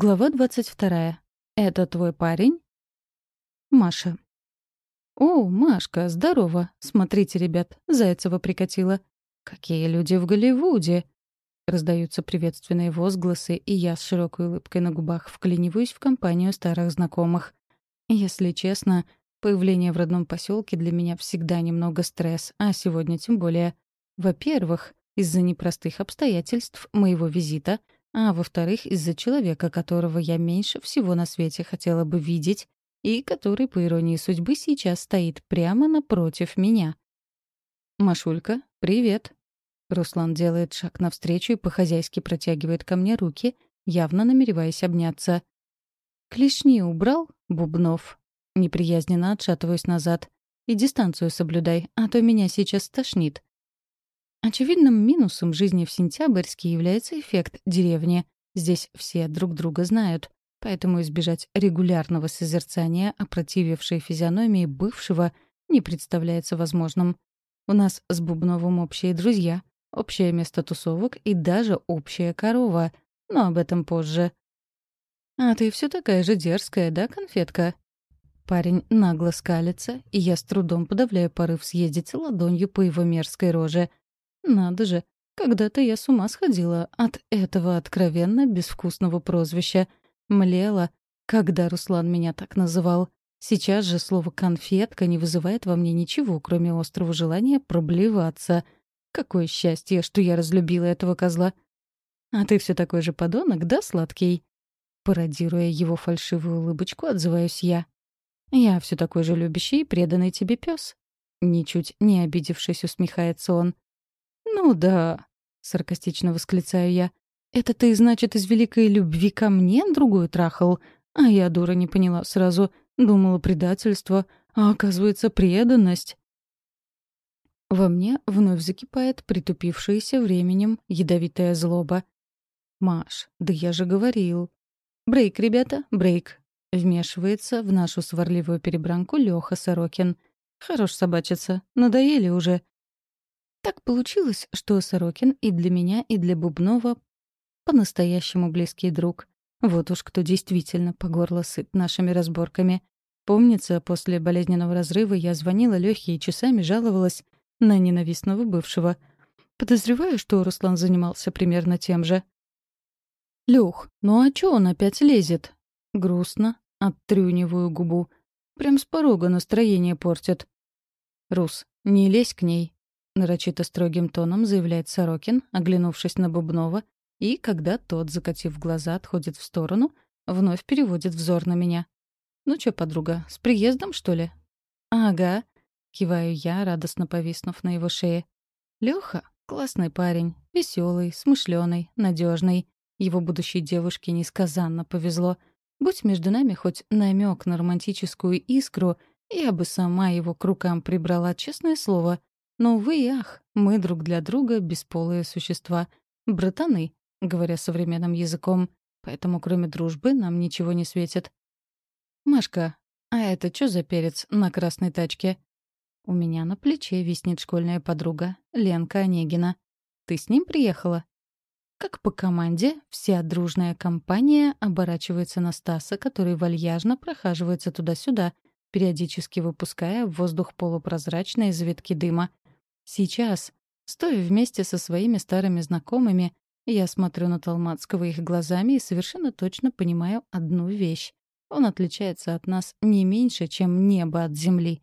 Глава 22. Это твой парень? Маша. «О, Машка, здорово! Смотрите, ребят, Зайцева прикатила. Какие люди в Голливуде!» Раздаются приветственные возгласы, и я с широкой улыбкой на губах вклиниваюсь в компанию старых знакомых. Если честно, появление в родном поселке для меня всегда немного стресс, а сегодня тем более. Во-первых, из-за непростых обстоятельств моего визита — а во-вторых, из-за человека, которого я меньше всего на свете хотела бы видеть и который, по иронии судьбы, сейчас стоит прямо напротив меня. «Машулька, привет!» Руслан делает шаг навстречу и по-хозяйски протягивает ко мне руки, явно намереваясь обняться. «Клешни убрал, Бубнов?» Неприязненно отшатываюсь назад. «И дистанцию соблюдай, а то меня сейчас тошнит». Очевидным минусом жизни в Сентябрьске является эффект деревни. Здесь все друг друга знают, поэтому избежать регулярного созерцания опротивившей физиономии бывшего не представляется возможным. У нас с Бубновым общие друзья, общее место тусовок и даже общая корова, но об этом позже. «А ты все такая же дерзкая, да, конфетка?» Парень нагло скалится, и я с трудом подавляю порыв съездить ладонью по его мерзкой роже — надо же, когда-то я с ума сходила от этого откровенно безвкусного прозвища. Млела, когда Руслан меня так называл. Сейчас же слово «конфетка» не вызывает во мне ничего, кроме острого желания проблеваться. Какое счастье, что я разлюбила этого козла. «А ты все такой же подонок, да, сладкий?» Пародируя его фальшивую улыбочку, отзываюсь я. «Я все такой же любящий и преданный тебе пес. Ничуть не обидевшись, усмехается он. «Ну да», — саркастично восклицаю я. «Это ты, значит, из великой любви ко мне другую трахал? А я, дура, не поняла сразу. Думала предательство, а оказывается преданность». Во мне вновь закипает притупившаяся временем ядовитая злоба. «Маш, да я же говорил». «Брейк, ребята, брейк», — вмешивается в нашу сварливую перебранку Лёха Сорокин. «Хорош собачиться, надоели уже. Так получилось, что Сорокин и для меня, и для Бубнова по-настоящему близкий друг. Вот уж кто действительно по горло сыт нашими разборками. Помнится, после болезненного разрыва я звонила Лёхе и часами жаловалась на ненавистного бывшего. Подозреваю, что Руслан занимался примерно тем же. «Лёх, ну а чё он опять лезет?» Грустно, оттрюниваю губу. Прям с порога настроение портит. «Рус, не лезь к ней, нарочито строгим тоном заявляет Сорокин, оглянувшись на Бубнова, и, когда тот, закатив глаза, отходит в сторону, вновь переводит взор на меня. «Ну чё, подруга, с приездом, что ли?» «Ага», — киваю я, радостно повиснув на его шее. Лёха — классный парень, веселый, смышленый, надежный. Его будущей девушке несказанно повезло. Будь между нами хоть намек на романтическую искру, я бы сама его к рукам прибрала, честное слово. Но, увы и ах, мы друг для друга бесполые существа. Братаны, говоря современным языком. Поэтому кроме дружбы нам ничего не светит. «Машка, а это что за перец на красной тачке?» У меня на плече виснет школьная подруга, Ленка Онегина. «Ты с ним приехала?» Как по команде, вся дружная компания оборачивается на Стаса, который вальяжно прохаживается туда-сюда, периодически выпуская в воздух полупрозрачные завитки дыма. Сейчас, стоя вместе со своими старыми знакомыми, я смотрю на Талмацкого их глазами и совершенно точно понимаю одну вещь. Он отличается от нас не меньше, чем небо от земли.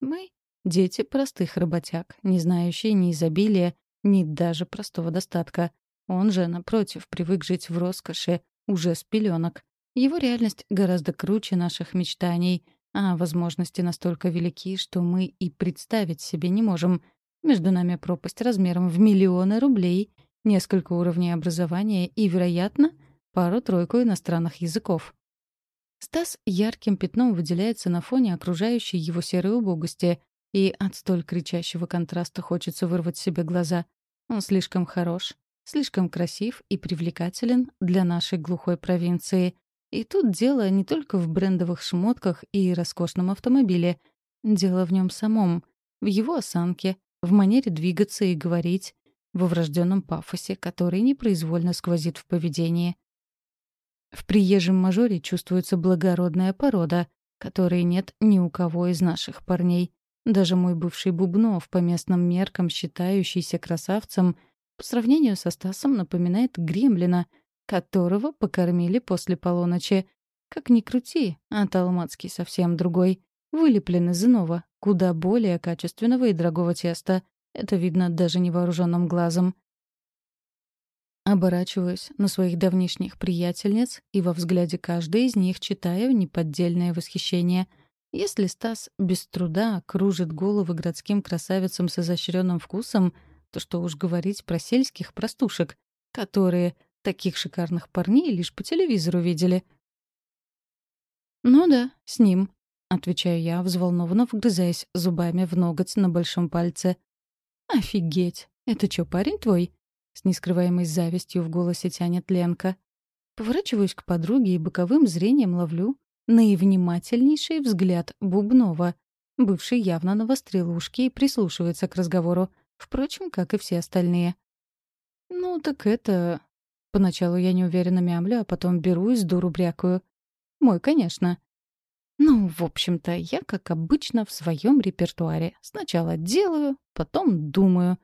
Мы — дети простых работяг, не знающие ни изобилия, ни даже простого достатка. Он же, напротив, привык жить в роскоши, уже с пеленок. Его реальность гораздо круче наших мечтаний, а возможности настолько велики, что мы и представить себе не можем — между нами пропасть размером в миллионы рублей, несколько уровней образования и, вероятно, пару-тройку иностранных языков. Стас ярким пятном выделяется на фоне окружающей его серой убогости, и от столь кричащего контраста хочется вырвать себе глаза. Он слишком хорош, слишком красив и привлекателен для нашей глухой провинции. И тут дело не только в брендовых шмотках и роскошном автомобиле. Дело в нем самом, в его осанке, в манере двигаться и говорить, во врожденном пафосе, который непроизвольно сквозит в поведении. В приезжем мажоре чувствуется благородная порода, которой нет ни у кого из наших парней. Даже мой бывший Бубнов, по местным меркам считающийся красавцем, по сравнению со Стасом напоминает гремлина, которого покормили после полуночи. Как ни крути, а Талмацкий совсем другой. Вылеплен из иного, куда более качественного и дорогого теста. Это видно даже невооруженным глазом. Оборачиваюсь на своих давнишних приятельниц и во взгляде каждой из них читаю неподдельное восхищение. Если Стас без труда кружит головы городским красавицам с изощренным вкусом, то что уж говорить про сельских простушек, которые таких шикарных парней лишь по телевизору видели. «Ну да, с ним», — отвечаю я, взволнованно вгрызаясь зубами в ноготь на большом пальце. «Офигеть! Это что, парень твой?» С нескрываемой завистью в голосе тянет Ленка. Поворачиваюсь к подруге и боковым зрением ловлю наивнимательнейший взгляд Бубнова. Бывший явно навострил ушки и прислушивается к разговору. Впрочем, как и все остальные. «Ну, так это...» Поначалу я неуверенно мямлю, а потом беру и с дуру брякаю. «Мой, конечно». Ну, в общем-то, я, как обычно, в своем репертуаре. Сначала делаю, потом думаю.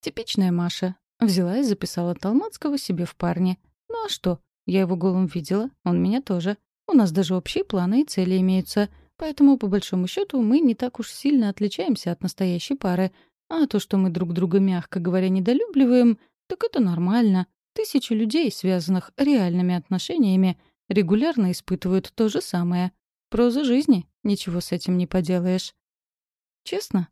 Типичная Маша. Взяла и записала Талмацкого себе в парне. Ну а что? Я его голым видела, он меня тоже. У нас даже общие планы и цели имеются. Поэтому, по большому счету, мы не так уж сильно отличаемся от настоящей пары. А то, что мы друг друга, мягко говоря, недолюбливаем, так это нормально. Тысячи людей, связанных реальными отношениями, регулярно испытывают то же самое. Проза жизни. Ничего с этим не поделаешь. Честно,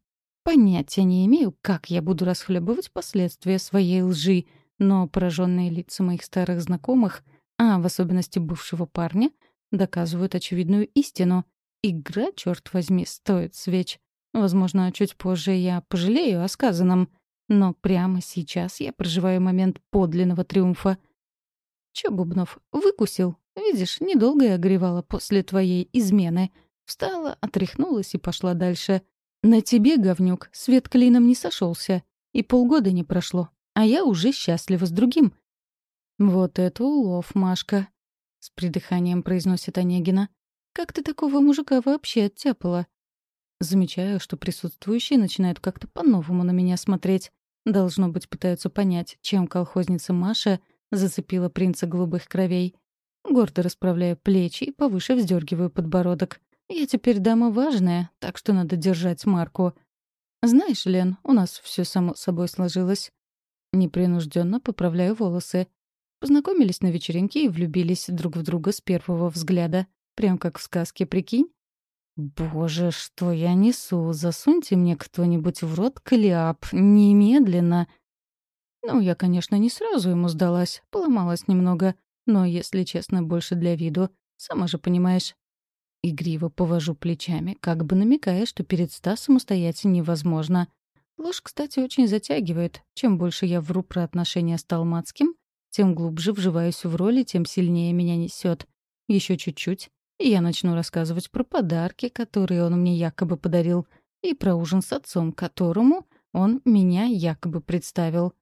Понятия не имею, как я буду расхлебывать последствия своей лжи, но пораженные лица моих старых знакомых, а в особенности бывшего парня, доказывают очевидную истину. Игра, черт возьми, стоит свеч. Возможно, чуть позже я пожалею о сказанном, но прямо сейчас я проживаю момент подлинного триумфа. Чё, Бубнов, выкусил? Видишь, недолго я горевала после твоей измены. Встала, отряхнулась и пошла дальше. На тебе, говнюк, свет клином не сошелся, и полгода не прошло, а я уже счастлива с другим. Вот это улов, Машка, с придыханием произносит Онегина. Как ты такого мужика вообще оттяпала? Замечаю, что присутствующие начинают как-то по-новому на меня смотреть. Должно быть, пытаются понять, чем колхозница Маша зацепила принца голубых кровей. Гордо расправляю плечи и повыше вздергиваю подбородок. Я теперь дама важная, так что надо держать марку. Знаешь, Лен, у нас все само собой сложилось. Непринужденно поправляю волосы. Познакомились на вечеринке и влюбились друг в друга с первого взгляда. Прям как в сказке, прикинь? Боже, что я несу? Засуньте мне кто-нибудь в рот кляп. Немедленно. Ну, я, конечно, не сразу ему сдалась. Поломалась немного. Но, если честно, больше для виду. Сама же понимаешь. Игриво повожу плечами, как бы намекая, что перед Стасом устоять невозможно. Ложь, кстати, очень затягивает. Чем больше я вру про отношения с Талмацким, тем глубже вживаюсь в роли, тем сильнее меня несет. Еще чуть-чуть, и я начну рассказывать про подарки, которые он мне якобы подарил, и про ужин с отцом, которому он меня якобы представил.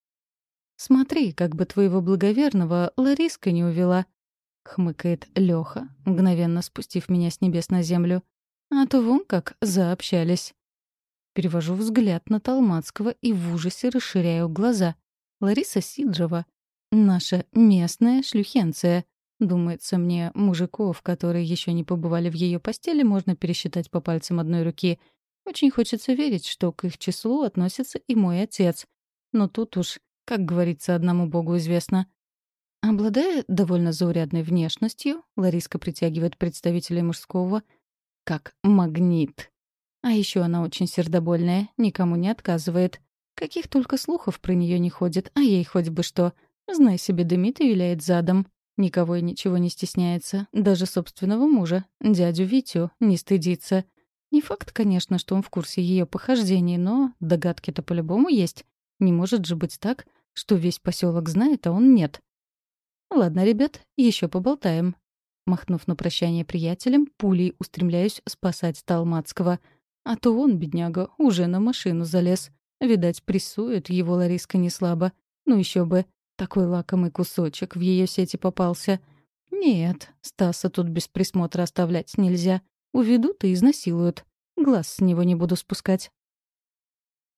«Смотри, как бы твоего благоверного Лариска не увела», — хмыкает Лёха, мгновенно спустив меня с небес на землю. «А то вон как заобщались». Перевожу взгляд на Талмацкого и в ужасе расширяю глаза. Лариса Сидрова — наша местная шлюхенция. Думается мне, мужиков, которые еще не побывали в ее постели, можно пересчитать по пальцам одной руки. Очень хочется верить, что к их числу относится и мой отец. Но тут уж, как говорится, одному богу известно. Обладая довольно заурядной внешностью, Лариска притягивает представителей мужского как магнит. А еще она очень сердобольная, никому не отказывает. Каких только слухов про нее не ходит, а ей хоть бы что. Знай себе, дымит и виляет задом. Никого и ничего не стесняется. Даже собственного мужа, дядю Витю, не стыдится. Не факт, конечно, что он в курсе ее похождений, но догадки-то по-любому есть. Не может же быть так, что весь поселок знает, а он нет. «Ладно, ребят, еще поболтаем». Махнув на прощание приятелям, пулей устремляюсь спасать Талмацкого. А то он, бедняга, уже на машину залез. Видать, прессует его Лариска не слабо. Ну еще бы, такой лакомый кусочек в ее сети попался. Нет, Стаса тут без присмотра оставлять нельзя. Уведут и изнасилуют. Глаз с него не буду спускать.